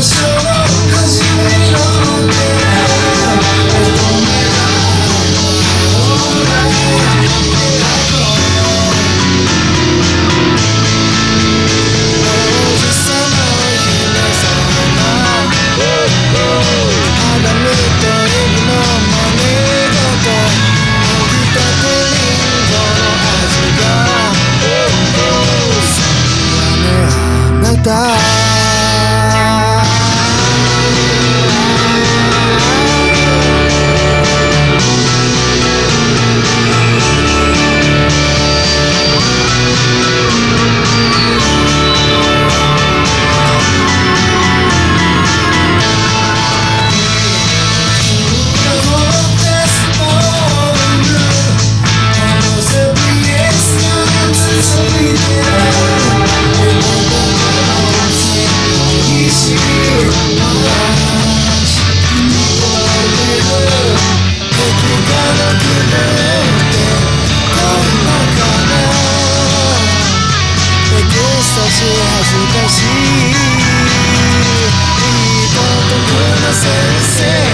so し恥ずかしい。いい道徳の先生。